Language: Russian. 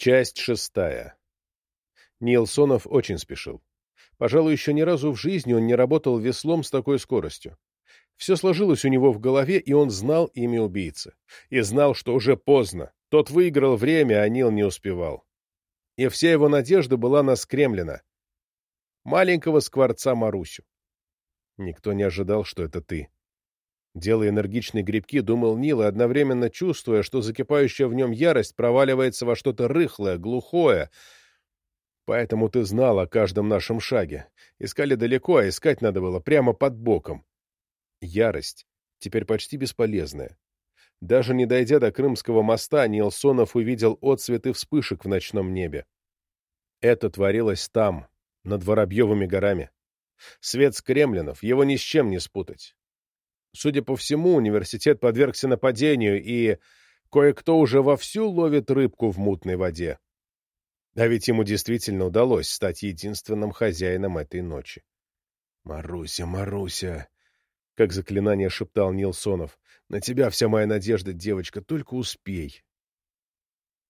Часть шестая. Нилсонов очень спешил. Пожалуй, еще ни разу в жизни он не работал веслом с такой скоростью. Все сложилось у него в голове, и он знал имя убийцы. И знал, что уже поздно. Тот выиграл время, а Нил не успевал. И вся его надежда была на Скремлина. Маленького скворца Марусю. Никто не ожидал, что это ты. Делая энергичные грибки, думал Нил, одновременно чувствуя, что закипающая в нем ярость проваливается во что-то рыхлое, глухое. Поэтому ты знал о каждом нашем шаге. Искали далеко, а искать надо было прямо под боком. Ярость, теперь почти бесполезная. Даже не дойдя до Крымского моста, Нилсонов увидел отцветы вспышек в ночном небе. Это творилось там, над Воробьевыми горами. Свет с кремлинов, его ни с чем не спутать. Судя по всему, университет подвергся нападению, и кое-кто уже вовсю ловит рыбку в мутной воде. А ведь ему действительно удалось стать единственным хозяином этой ночи. «Маруся, Маруся!» — как заклинание шептал Нилсонов. «На тебя вся моя надежда, девочка, только успей!»